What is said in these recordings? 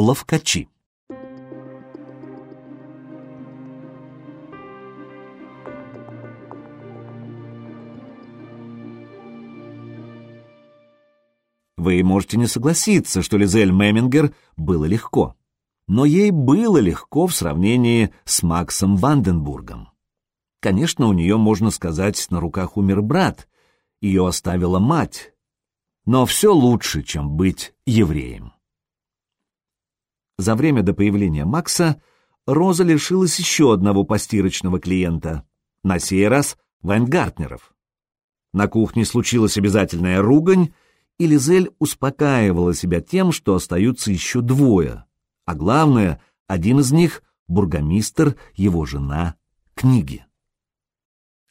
Ловкачи. Вы можете не согласиться, что Лизель Мемингер было легко. Но ей было легко в сравнении с Максом Ванденбургом. Конечно, у нее, можно сказать, на руках умер брат, ее оставила мать. Но все лучше, чем быть евреем. За время до появления Макса Роза лишилась еще одного постирочного клиента, на сей раз Вайнгартнеров. На кухне случилась обязательная ругань, и Лизель успокаивала себя тем, что остаются еще двое, а главное, один из них — бургомистр, его жена, книги.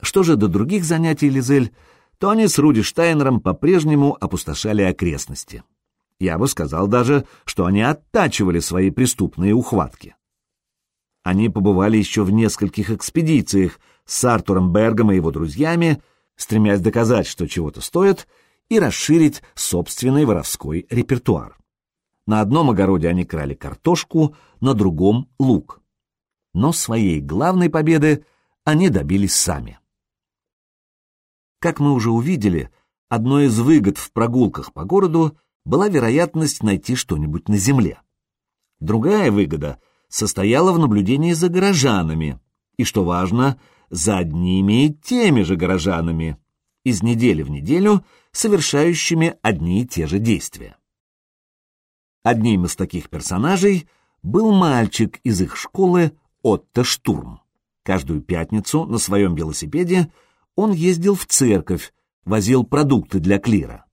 Что же до других занятий Лизель, то они с Руди Штайнером по-прежнему опустошали окрестности. Я бы сказал даже, что они оттачивали свои преступные ухватки. Они побывали еще в нескольких экспедициях с Артуром Бергом и его друзьями, стремясь доказать, что чего-то стоит, и расширить собственный воровской репертуар. На одном огороде они крали картошку, на другом — лук. Но своей главной победы они добились сами. Как мы уже увидели, одной из выгод в прогулках по городу была вероятность найти что-нибудь на земле. Другая выгода состояла в наблюдении за горожанами, и, что важно, за одними и теми же горожанами, из недели в неделю совершающими одни и те же действия. Одним из таких персонажей был мальчик из их школы Отто Штурм. Каждую пятницу на своем велосипеде он ездил в церковь, возил продукты для клира.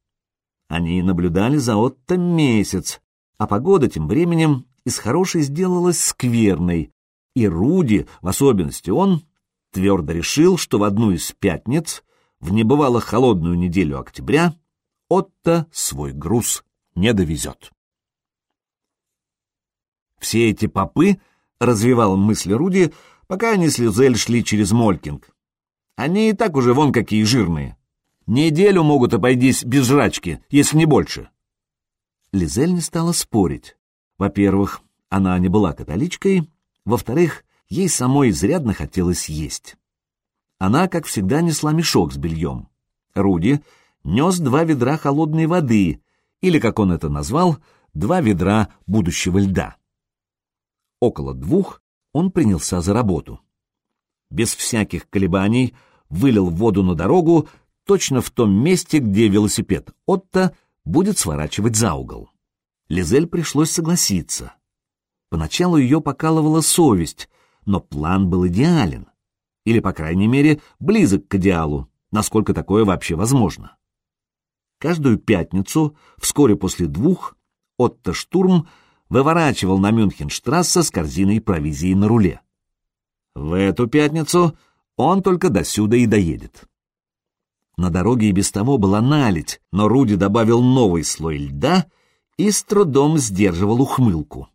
Они наблюдали за Отто месяц, а погода тем временем из хорошей сделалась скверной, и Руди, в особенности он, твердо решил, что в одну из пятниц в небывало холодную неделю октября Отто свой груз не довезет. Все эти попы, — развивал мысли Руди, пока они с Лизель шли через Молькинг. Они и так уже вон какие жирные. Неделю могут обойтись без жрачки, если не больше. Лизель не стала спорить. Во-первых, она не была католичкой, во-вторых, ей самой изрядно хотелось есть. Она, как всегда, несла мешок с бельем. Руди нес два ведра холодной воды, или, как он это назвал, два ведра будущего льда. Около двух он принялся за работу. Без всяких колебаний вылил воду на дорогу точно в том месте, где велосипед Отто будет сворачивать за угол. Лизель пришлось согласиться. Поначалу ее покалывала совесть, но план был идеален или, по крайней мере, близок к идеалу, насколько такое вообще возможно. Каждую пятницу, вскоре после двух, Отто Штурм выворачивал на Мюнхенштрассе с корзиной провизии на руле. В эту пятницу он только досюда и доедет. На дороге и без того была наледь, но Руди добавил новый слой льда и с трудом сдерживал ухмылку.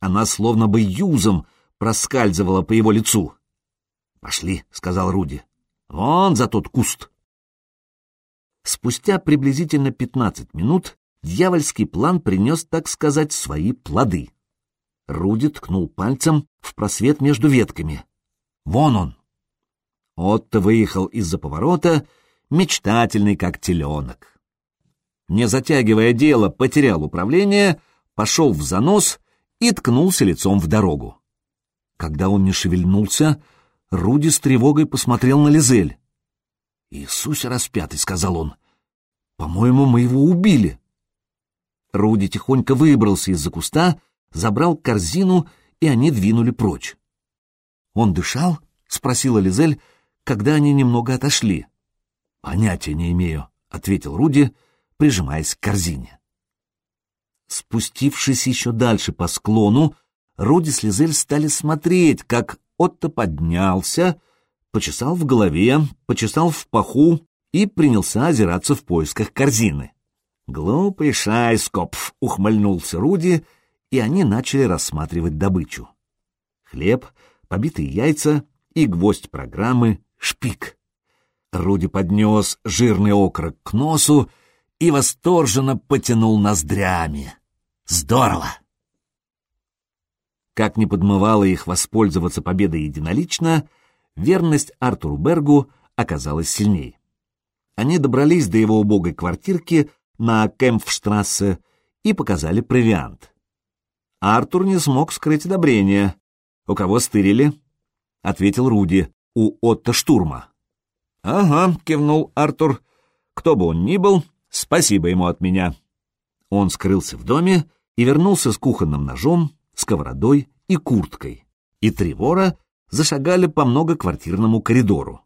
Она словно бы юзом проскальзывала по его лицу. «Пошли», — сказал Руди. «Вон за тот куст». Спустя приблизительно пятнадцать минут дьявольский план принес, так сказать, свои плоды. Руди ткнул пальцем в просвет между ветками. «Вон он!» Отто выехал из-за поворота, мечтательный, как теленок. Не затягивая дело, потерял управление, пошел в занос и ткнулся лицом в дорогу. Когда он не шевельнулся, Руди с тревогой посмотрел на Лизель. «Иисусе распятый», — сказал он, — «по-моему, мы его убили». Руди тихонько выбрался из-за куста, забрал корзину, и они двинули прочь. «Он дышал?» — спросила Лизель, когда они немного отошли. «Понятия не имею», — ответил Руди, прижимаясь к корзине. Спустившись еще дальше по склону, Руди с Лизель стали смотреть, как Отто поднялся, почесал в голове, почесал в паху и принялся озираться в поисках корзины. «Глупый шайскопф!» — ухмыльнулся Руди, и они начали рассматривать добычу. Хлеб, побитые яйца и гвоздь программы — шпик. Руди поднес жирный окорок к носу и восторженно потянул ноздрями. «Здорово!» Как не подмывало их воспользоваться победой единолично, верность Артуру Бергу оказалась сильней. Они добрались до его убогой квартирки на Кемпфштрассе и показали провиант. Артур не смог скрыть одобрение. «У кого стырили?» — ответил Руди. «У Отто Штурма». «Ага», — кивнул Артур. «Кто бы он ни был, спасибо ему от меня». Он скрылся в доме и вернулся с кухонным ножом, сковородой и курткой. И три вора зашагали по многоквартирному коридору.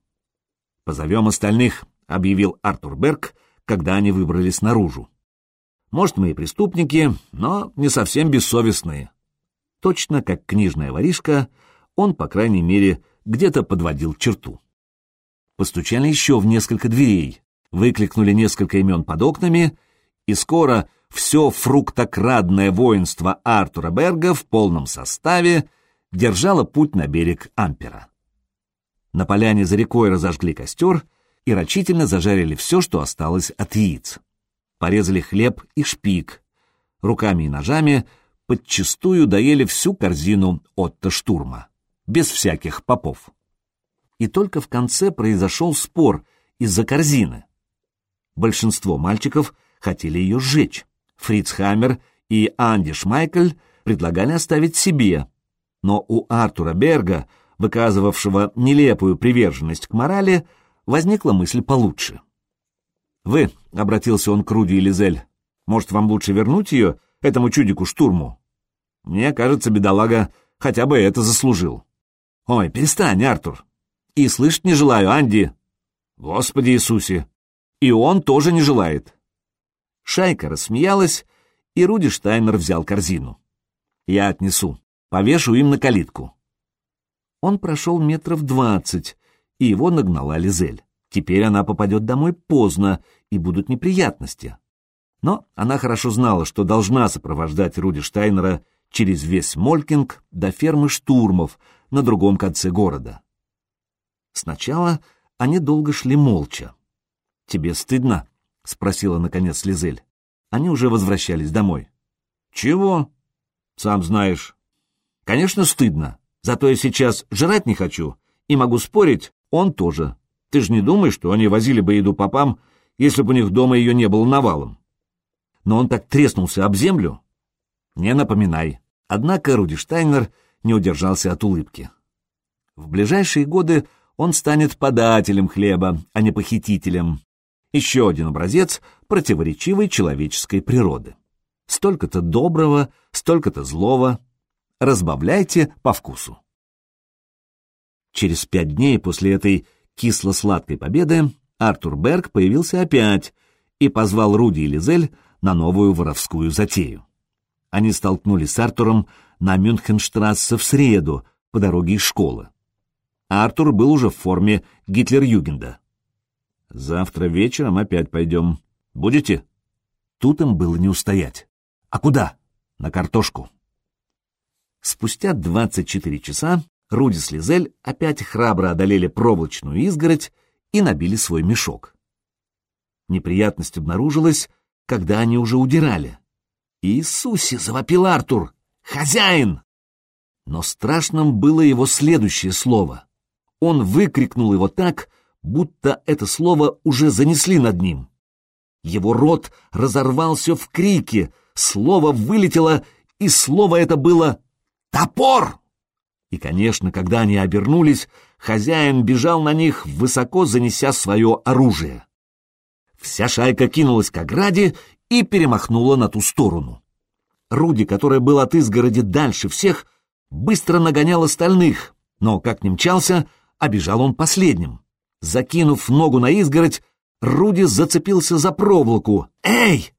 «Позовем остальных», — объявил Артур Берг, когда они выбрались наружу. «Может, мы и преступники, но не совсем бессовестные». Точно как книжная воришка, он, по крайней мере, где-то подводил черту. Постучали еще в несколько дверей, выкликнули несколько имен под окнами, и скоро все фруктокрадное воинство Артура Берга в полном составе держало путь на берег Ампера. На поляне за рекой разожгли костер и рачительно зажарили все, что осталось от яиц. Порезали хлеб и шпик. Руками и ножами подчистую доели всю корзину Отто Штурма, без всяких попов. И только в конце произошел спор из-за корзины. Большинство мальчиков хотели ее сжечь. Фриц Хаммер и Анди Шмайкль предлагали оставить себе, но у Артура Берга, выказывавшего нелепую приверженность к морали, возникла мысль получше. «Вы», — обратился он к Руди и Лизель, — «может, вам лучше вернуть ее, этому чудику-штурму? Мне кажется, бедолага хотя бы это заслужил». «Ой, перестань, Артур. И слышать не желаю, Анди». «Господи Иисусе! И он тоже не желает. Шайка рассмеялась, и Руди Штайнер взял корзину. «Я отнесу. Повешу им на калитку». Он прошел метров двадцать, и его нагнала Лизель. Теперь она попадет домой поздно, и будут неприятности. Но она хорошо знала, что должна сопровождать Руди Штайнера через весь Молькинг до фермы Штурмов на другом конце города. Сначала они долго шли молча. «Тебе стыдно?» — спросила, наконец, Лизель. Они уже возвращались домой. «Чего?» «Сам знаешь». «Конечно, стыдно. Зато я сейчас жрать не хочу. И могу спорить, он тоже. Ты же не думаешь, что они возили бы еду попам, если бы у них дома ее не было навалом?» Но он так треснулся об землю. «Не напоминай». Однако Руди Штайнер не удержался от улыбки. В ближайшие годы он станет подателем хлеба, а не похитителем, еще один образец противоречивой человеческой природы. Столько-то доброго, столько-то злого. Разбавляйте по вкусу. Через пять дней после этой кисло-сладкой победы Артур Берг появился опять и позвал Руди и Лизель на новую воровскую затею. Они столкнулись с Артуром на Мюнхенштрассе в среду по дороге из школы. Артур был уже в форме Гитлер-Югенда. Завтра вечером опять пойдем. Будете? Тут им было не устоять. А куда? На картошку. Спустя 24 часа Руди с Лизель опять храбро одолели проволочную изгородь и набили свой мешок. Неприятность обнаружилась, когда они уже удирали. «Иисусе!» — завопил Артур. «Хозяин!» Но страшным было его следующее слово. Он выкрикнул его так, будто это слово уже занесли над ним. Его рот разорвался в крике, слово вылетело, и слово это было «Топор!». И, конечно, когда они обернулись, хозяин бежал на них, высоко занеся свое оружие. Вся шайка кинулась к ограде и перемахнула на ту сторону. Руди, который был от изгороди дальше всех, быстро нагонял остальных, но, как не мчался, обежал он последним. Закинув ногу на изгородь, Руди зацепился за проволоку. «Эй!»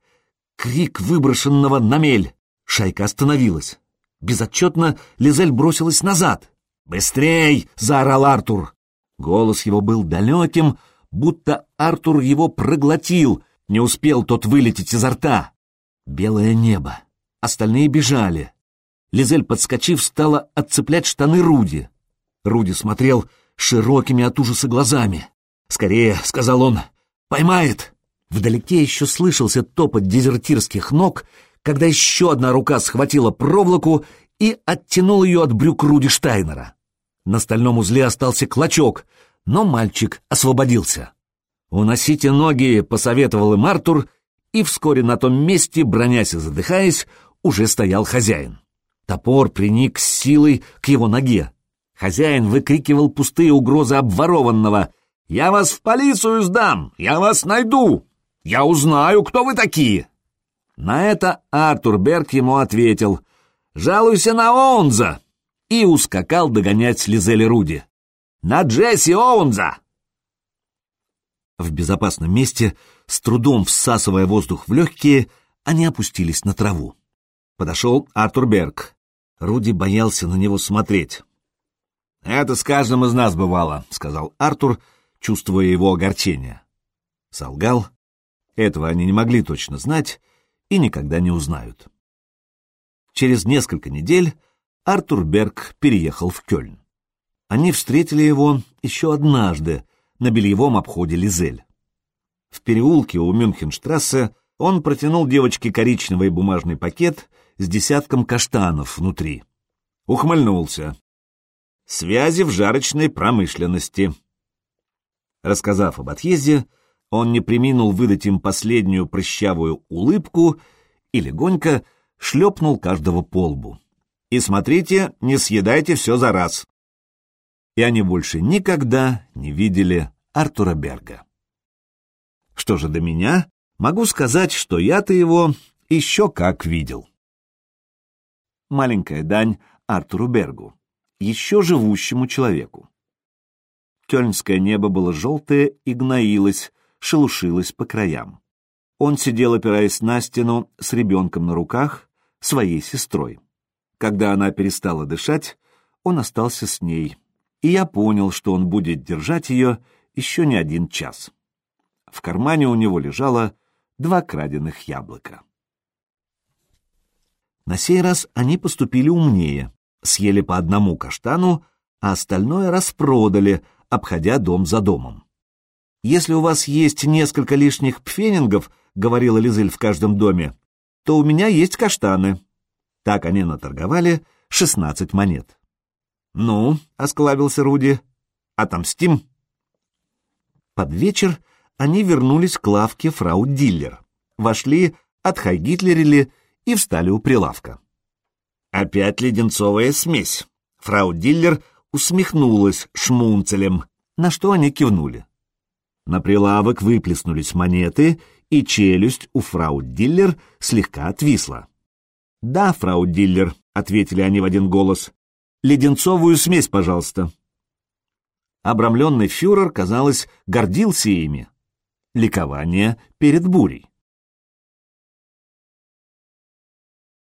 Крик выброшенного на мель. Шайка остановилась. Безотчетно Лизель бросилась назад. «Быстрей!» — заорал Артур. Голос его был далеким, будто Артур его проглотил, не успел тот вылететь изо рта. Белое небо. Остальные бежали. Лизель, подскочив, стала отцеплять штаны Руди. Руди смотрел широкими от ужаса глазами. «Скорее», — сказал он, — «поймает!» Вдалеке еще слышался топот дезертирских ног, когда еще одна рука схватила проволоку и оттянул ее от брюк Руди Штайнера. На стальном узле остался клочок, но мальчик освободился. «Уносите ноги», — посоветовал им Артур, и вскоре на том месте, бронясь и задыхаясь, уже стоял хозяин. Топор приник силой к его ноге. Хозяин выкрикивал пустые угрозы обворованного. «Я вас в полицию сдам! Я вас найду! Я узнаю, кто вы такие!» На это Артур Берг ему ответил «Жалуйся на Оунза!» и ускакал догонять Лизели Руди. «На Джесси Оунза!» В безопасном месте, с трудом всасывая воздух в легкие, они опустились на траву. Подошел Артур Берг. Руди боялся на него смотреть. «Это с каждым из нас бывало», — сказал Артур, чувствуя его огорчение. Солгал. Этого они не могли точно знать и никогда не узнают. Через несколько недель Артур Берг переехал в Кёльн. Они встретили его еще однажды на бельевом обходе Лизель. В переулке у Мюнхенштрассе он протянул девочке коричневый бумажный пакет с десятком каштанов внутри. Ухмыльнулся. Связи в жарочной промышленности. Рассказав об отъезде, он не приминул выдать им последнюю прыщавую улыбку и легонько шлепнул каждого по лбу. «И смотрите, не съедайте все за раз!» И они больше никогда не видели Артура Берга. Что же до меня, могу сказать, что я-то его еще как видел. Маленькая дань Артуру Бергу еще живущему человеку. Кёльнское небо было желтое и гноилось, шелушилось по краям. Он сидел, опираясь на стену, с ребенком на руках, своей сестрой. Когда она перестала дышать, он остался с ней, и я понял, что он будет держать ее еще не один час. В кармане у него лежало два краденых яблока. На сей раз они поступили умнее съели по одному каштану, а остальное распродали, обходя дом за домом. «Если у вас есть несколько лишних пфенингов, — говорила Лизель в каждом доме, — то у меня есть каштаны». Так они наторговали шестнадцать монет. «Ну, — осклабился Руди, — отомстим». Под вечер они вернулись к лавке фрау Диллер, вошли, отхайгитлерили и встали у прилавка. Опять леденцовая смесь. Фрау Диллер усмехнулась шмунцелем, на что они кивнули. На прилавок выплеснулись монеты, и челюсть у фрау Диллер слегка отвисла. «Да, фрау Диллер», — ответили они в один голос. «Леденцовую смесь, пожалуйста». Обрамленный фюрер, казалось, гордился ими. Ликование перед бурей.